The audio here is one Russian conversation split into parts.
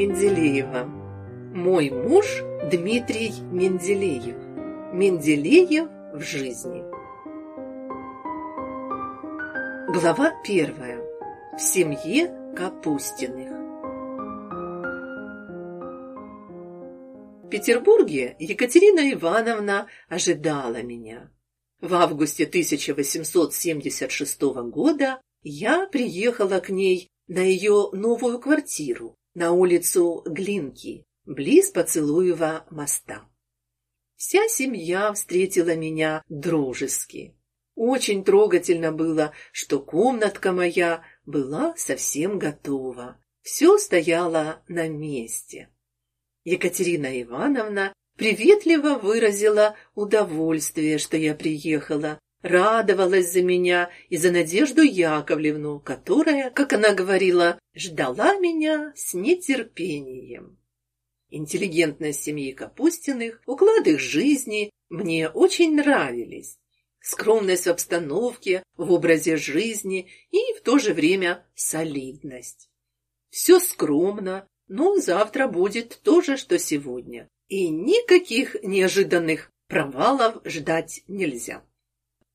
Менделеева. Мой муж Дмитрий Менделеев. Менделеев в жизни. Глава первая. В семье Капустиных. В Петербурге Екатерина Ивановна ожидала меня. В августе 1876 года я приехала к ней на ее новую квартиру на улицу Глинки, близ Поцелуева моста. Вся семья встретила меня дружески. Очень трогательно было, что комнатка моя была совсем готова. Все стояло на месте. Екатерина Ивановна приветливо выразила удовольствие, что я приехала, радовалась за меня и за Надежду Яковлевну, которая, как она говорила, ждала меня с нетерпением. Интеллигентность семьи Капустиных, уклад их жизни мне очень нравились. Скромность в обстановке, в образе жизни и в то же время солидность. Все скромно, но завтра будет то же, что сегодня. И никаких неожиданных провалов ждать нельзя.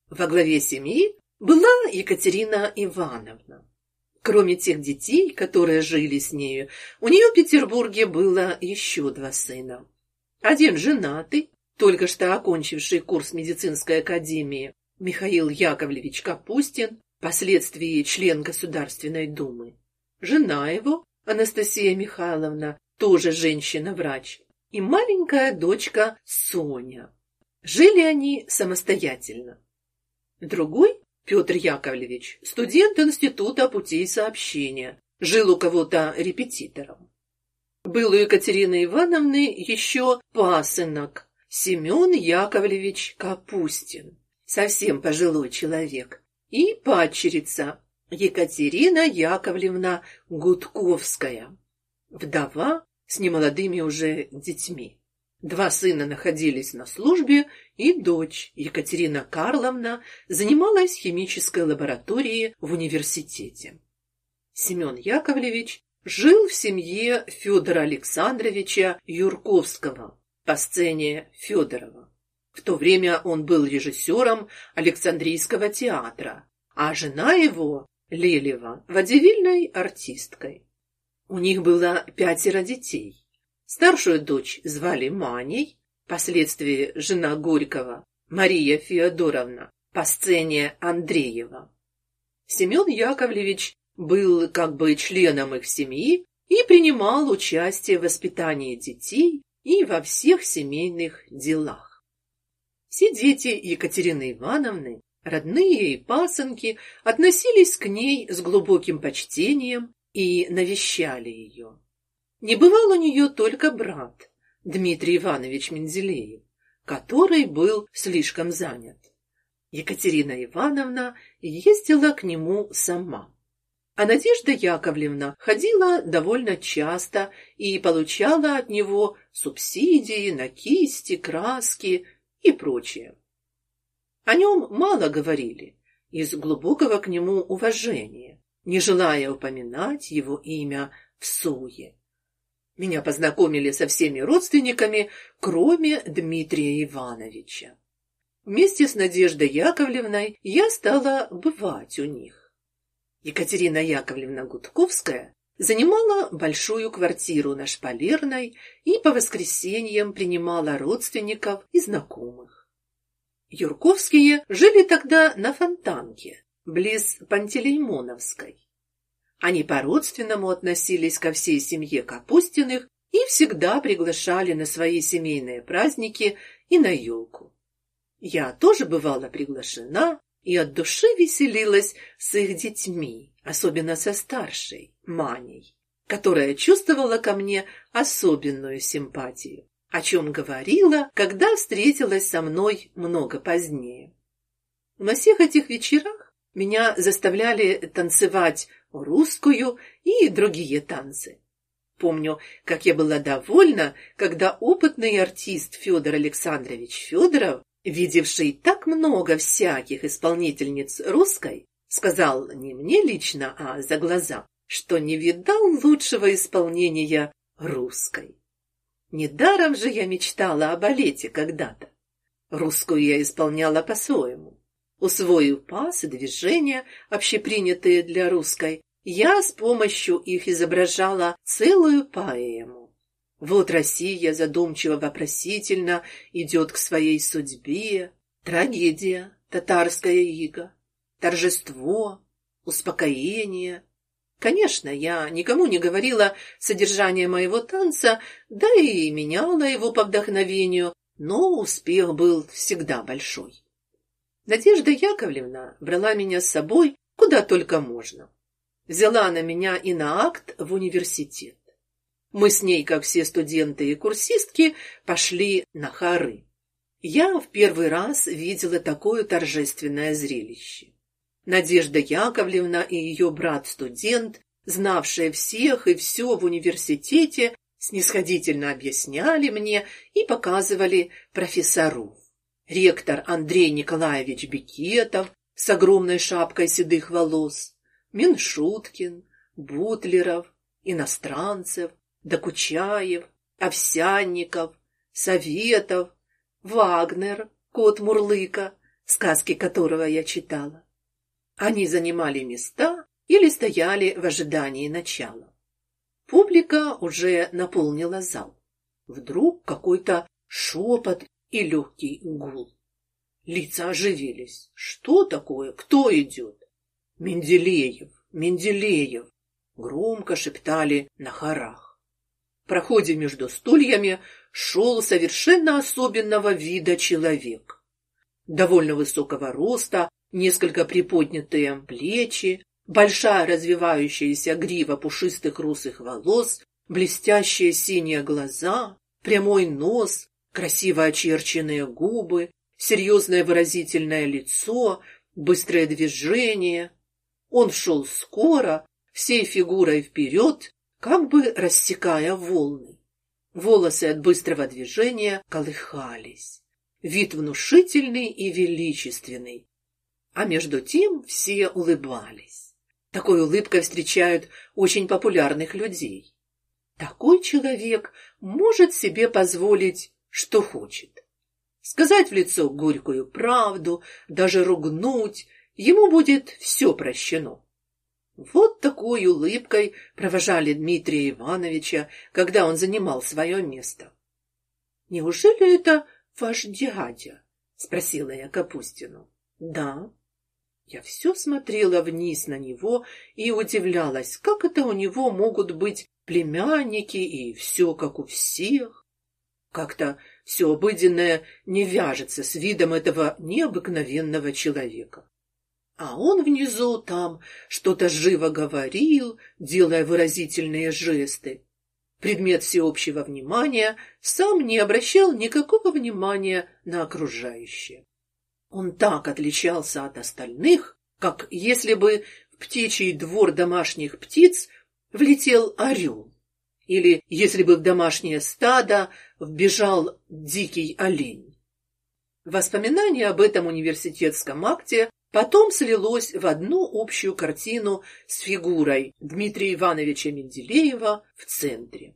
Во главе семьи была Екатерина Ивановна. Кроме тех детей, которые жили с нею, у нее в Петербурге было еще два сына. Один женатый, только что окончивший курс медицинской академии, Михаил Яковлевич Капустин, впоследствии член Государственной Думы. Жена его, Анастасия Михайловна, тоже женщина-врач, и маленькая дочка Соня. Жили они самостоятельно. Другой, Петр Яковлевич, студент Института путей сообщения, жил у кого-то репетитором. Был у Екатерины Ивановны еще пасынок, Семен Яковлевич Капустин, совсем пожилой человек, и падчерица Екатерина Яковлевна Гудковская, вдова с немолодыми уже детьми. Два сына находились на службе, и дочь Екатерина Карловна занималась химической лаборатории в университете. Семен Яковлевич жил в семье Федора Александровича Юрковского по сцене Федорова. В то время он был режиссером Александрийского театра, а жена его, Лелева, водевильной артисткой. У них было пятеро детей. Старшую дочь звали Маней, впоследствии жена Горького, Мария Феодоровна, по сцене Андреева. Семен Яковлевич был как бы членом их семьи и принимал участие в воспитании детей и во всех семейных делах. Все дети Екатерины Ивановны, родные и пасынки, относились к ней с глубоким почтением и навещали ее. Не бывал у нее только брат, Дмитрий Иванович Менделеев, который был слишком занят. Екатерина Ивановна ездила к нему сама. А Надежда Яковлевна ходила довольно часто и получала от него субсидии на кисти, краски и прочее. О нем мало говорили из глубокого к нему уважения, не желая упоминать его имя в суе. Меня познакомили со всеми родственниками, кроме Дмитрия Ивановича. Вместе с Надеждой Яковлевной я стала бывать у них. Екатерина Яковлевна Гудковская занимала большую квартиру на Шпалерной и по воскресеньям принимала родственников и знакомых. Юрковские жили тогда на Фонтанке, близ Пантелеймоновской. Они по-родственному относились ко всей семье Капустиных и всегда приглашали на свои семейные праздники и на елку. Я тоже бывала приглашена и от души веселилась с их детьми, особенно со старшей, Маней, которая чувствовала ко мне особенную симпатию, о чем говорила, когда встретилась со мной много позднее. На всех этих вечерах меня заставляли танцевать русскую и другие танцы. Помню, как я была довольна, когда опытный артист Федор Александрович Федоров, видевший так много всяких исполнительниц русской, сказал не мне лично, а за глаза, что не видал лучшего исполнения русской. Недаром же я мечтала о балете когда-то. Русскую я исполняла по-своему. Усвоив пас и движения, общепринятые для русской, я с помощью их изображала целую поэму. Вот Россия задумчиво-вопросительно идет к своей судьбе. Трагедия, татарская ига, торжество, успокоение. Конечно, я никому не говорила содержание моего танца, да и меняла его по вдохновению, но успех был всегда большой. Надежда Яковлевна брала меня с собой куда только можно. Взяла на меня и на акт в университет. Мы с ней, как все студенты и курсистки, пошли на хоры. Я в первый раз видела такое торжественное зрелище. Надежда Яковлевна и ее брат-студент, знавшие всех и все в университете, снисходительно объясняли мне и показывали профессоров. Ректор Андрей Николаевич Бекетов с огромной шапкой седых волос, Меншуткин, Бутлеров, иностранцев, Докучаев, Овсянников, Советов, Вагнер, кот Мурлыка, сказки которого я читала. Они занимали места или стояли в ожидании начала. Публика уже наполнила зал. Вдруг какой-то шепот и легкий гул. Лица оживились. Что такое? Кто идет? Менделеев, Менделеев, громко шептали на хорах. В проходе между стульями шел совершенно особенного вида человек. Довольно высокого роста, несколько приподнятые плечи, большая развивающаяся грива пушистых русых волос, блестящие синие глаза, прямой нос, красиво очерченные губы, серьезное выразительное лицо, быстрое движение. Он шел скоро, всей фигурой вперед, как бы рассекая волны. Волосы от быстрого движения колыхались. Вид внушительный и величественный. А между тем все улыбались. Такой улыбкой встречают очень популярных людей. Такой человек может себе позволить, что хочет. Сказать в лицо горькую правду, даже ругнуть, ему будет все прощено. Вот такой улыбкой провожали Дмитрия Ивановича, когда он занимал свое место. Неужели это ваш дядя? спросила я Капустину. Да. Я все смотрела вниз на него и удивлялась, как это у него могут быть племянники и все как у всех. Как-то все обыденное не вяжется с видом этого необыкновенного человека. А он внизу там что-то живо говорил, делая выразительные жесты. Предмет всеобщего внимания сам не обращал никакого внимания на окружающее. Он так отличался от остальных, как если бы в птичий двор домашних птиц влетел орел, или если бы в домашнее стадо вбежал дикий олень. Воспоминание об этом университетском акте потом слилось в одну общую картину с фигурой Дмитрия Ивановича Менделеева в центре.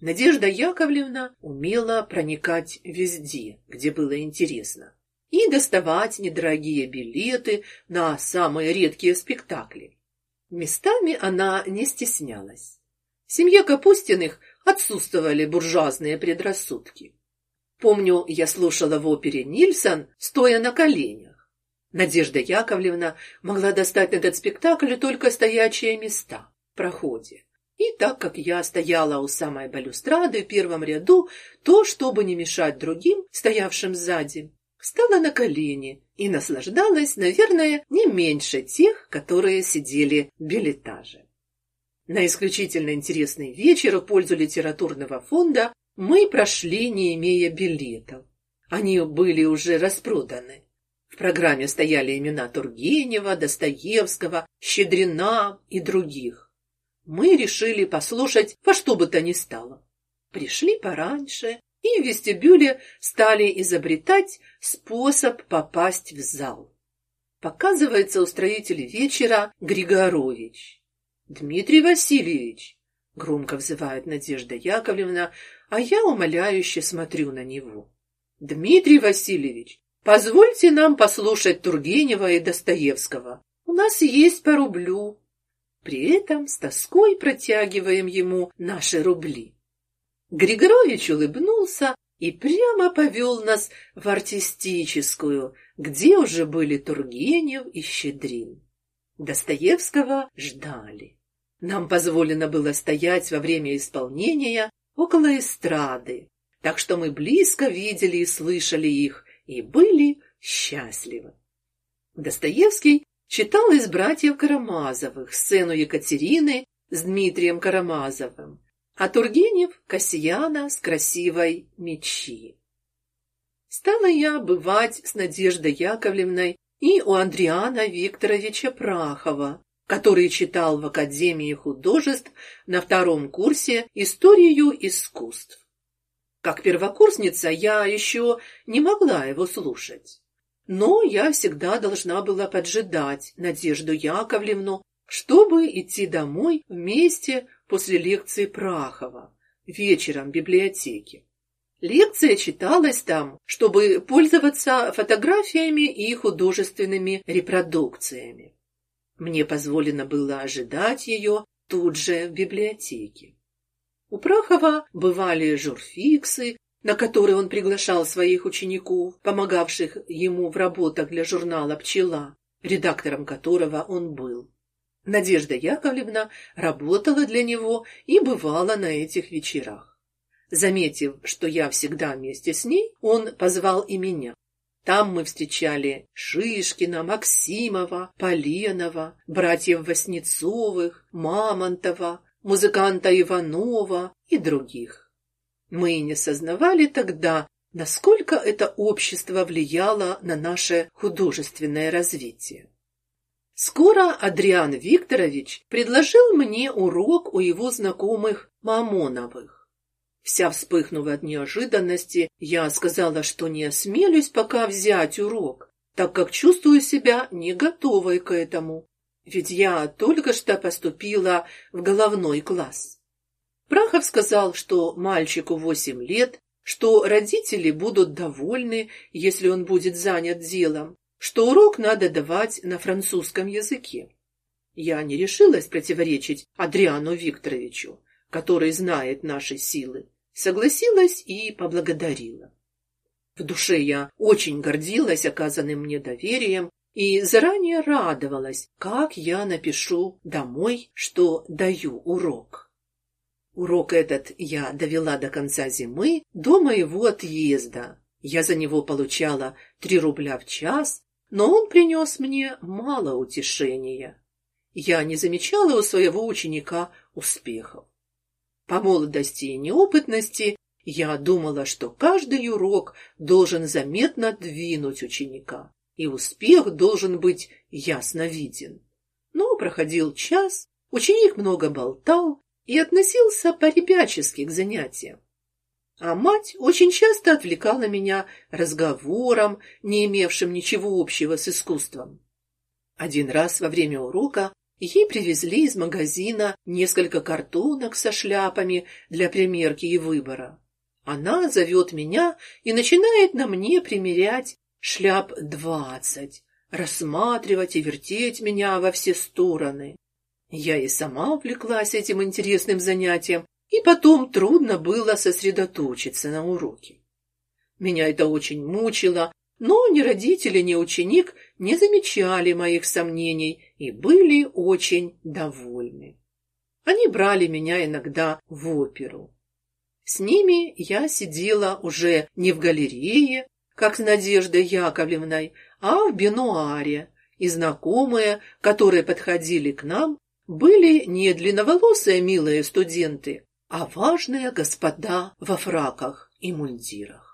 Надежда Яковлевна умела проникать везде, где было интересно и доставать недорогие билеты на самые редкие спектакли. Местами она не стеснялась. В семье Капустиных отсутствовали буржуазные предрассудки. Помню, я слушала в опере Нильсон, стоя на коленях. Надежда Яковлевна могла достать этот спектакль только стоячие места в проходе. И так как я стояла у самой балюстрады в первом ряду, то, чтобы не мешать другим, стоявшим сзади, встала на колени и наслаждалась, наверное, не меньше тех, которые сидели в билетаже. На исключительно интересный вечер в пользу литературного фонда мы прошли, не имея билетов. Они были уже распроданы. В программе стояли имена Тургенева, Достоевского, Щедрина и других. Мы решили послушать во что бы то ни стало. Пришли пораньше, и в вестибюле стали изобретать способ попасть в зал. Показывается устроитель вечера Григорович. Дмитрий Васильевич, громко взывает Надежда Яковлевна, а я умоляюще смотрю на него. Дмитрий Васильевич, позвольте нам послушать Тургенева и Достоевского. У нас есть по рублю. При этом с тоской протягиваем ему наши рубли. Григорович улыбнулся и прямо повел нас в артистическую, где уже были Тургенев и Щедрин. Достоевского ждали. Нам позволено было стоять во время исполнения около эстрады, так что мы близко видели и слышали их и были счастливы. Достоевский читал из братьев Карамазовых сцену Екатерины с Дмитрием Карамазовым, а Тургенев — Кассияна с красивой мечи. Стала я бывать с Надеждой Яковлевной и у Андриана Викторовича Прахова, который читал в Академии художеств на втором курсе историю искусств. Как первокурсница я еще не могла его слушать. Но я всегда должна была поджидать Надежду Яковлевну, чтобы идти домой вместе после лекции Прахова вечером в библиотеке. Лекция читалась там, чтобы пользоваться фотографиями и художественными репродукциями. Мне позволено было ожидать ее тут же в библиотеке. У Прахова бывали журфиксы, на которые он приглашал своих учеников, помогавших ему в работах для журнала «Пчела», редактором которого он был. Надежда Яковлевна работала для него и бывала на этих вечерах. Заметив, что я всегда вместе с ней, он позвал и меня. Там мы встречали Шишкина, Максимова, Поленова, братьев Васнецовых, Мамонтова, музыканта Иванова и других. Мы не сознавали тогда, насколько это общество влияло на наше художественное развитие. Скоро Адриан Викторович предложил мне урок у его знакомых Мамоновых. Вся вспыхнув от неожиданности, я сказала, что не осмелюсь пока взять урок, так как чувствую себя не готовой к этому. Ведь я только что поступила в головной класс. Прахов сказал, что мальчику восемь лет, что родители будут довольны, если он будет занят делом, что урок надо давать на французском языке. Я не решилась противоречить Адриану Викторовичу который знает наши силы, согласилась и поблагодарила. В душе я очень гордилась оказанным мне доверием и заранее радовалась, как я напишу домой, что даю урок. Урок этот я довела до конца зимы, до моего отъезда. Я за него получала три рубля в час, но он принес мне мало утешения. Я не замечала у своего ученика успехов. По молодости и неопытности я думала, что каждый урок должен заметно двинуть ученика, и успех должен быть ясно виден. Но проходил час, ученик много болтал и относился по-ребячески к занятиям. А мать очень часто отвлекала меня разговором, не имевшим ничего общего с искусством. Один раз во время урока Ей привезли из магазина несколько картонок со шляпами для примерки и выбора. Она зовет меня и начинает на мне примерять шляп двадцать, рассматривать и вертеть меня во все стороны. Я и сама увлеклась этим интересным занятием, и потом трудно было сосредоточиться на уроке. Меня это очень мучило, но ни родители, ни ученик не замечали моих сомнений и были очень довольны. Они брали меня иногда в оперу. С ними я сидела уже не в галерее, как с Надеждой Яковлевной, а в бенуаре, и знакомые, которые подходили к нам, были не длинноволосые милые студенты, а важные господа во фраках и мундирах.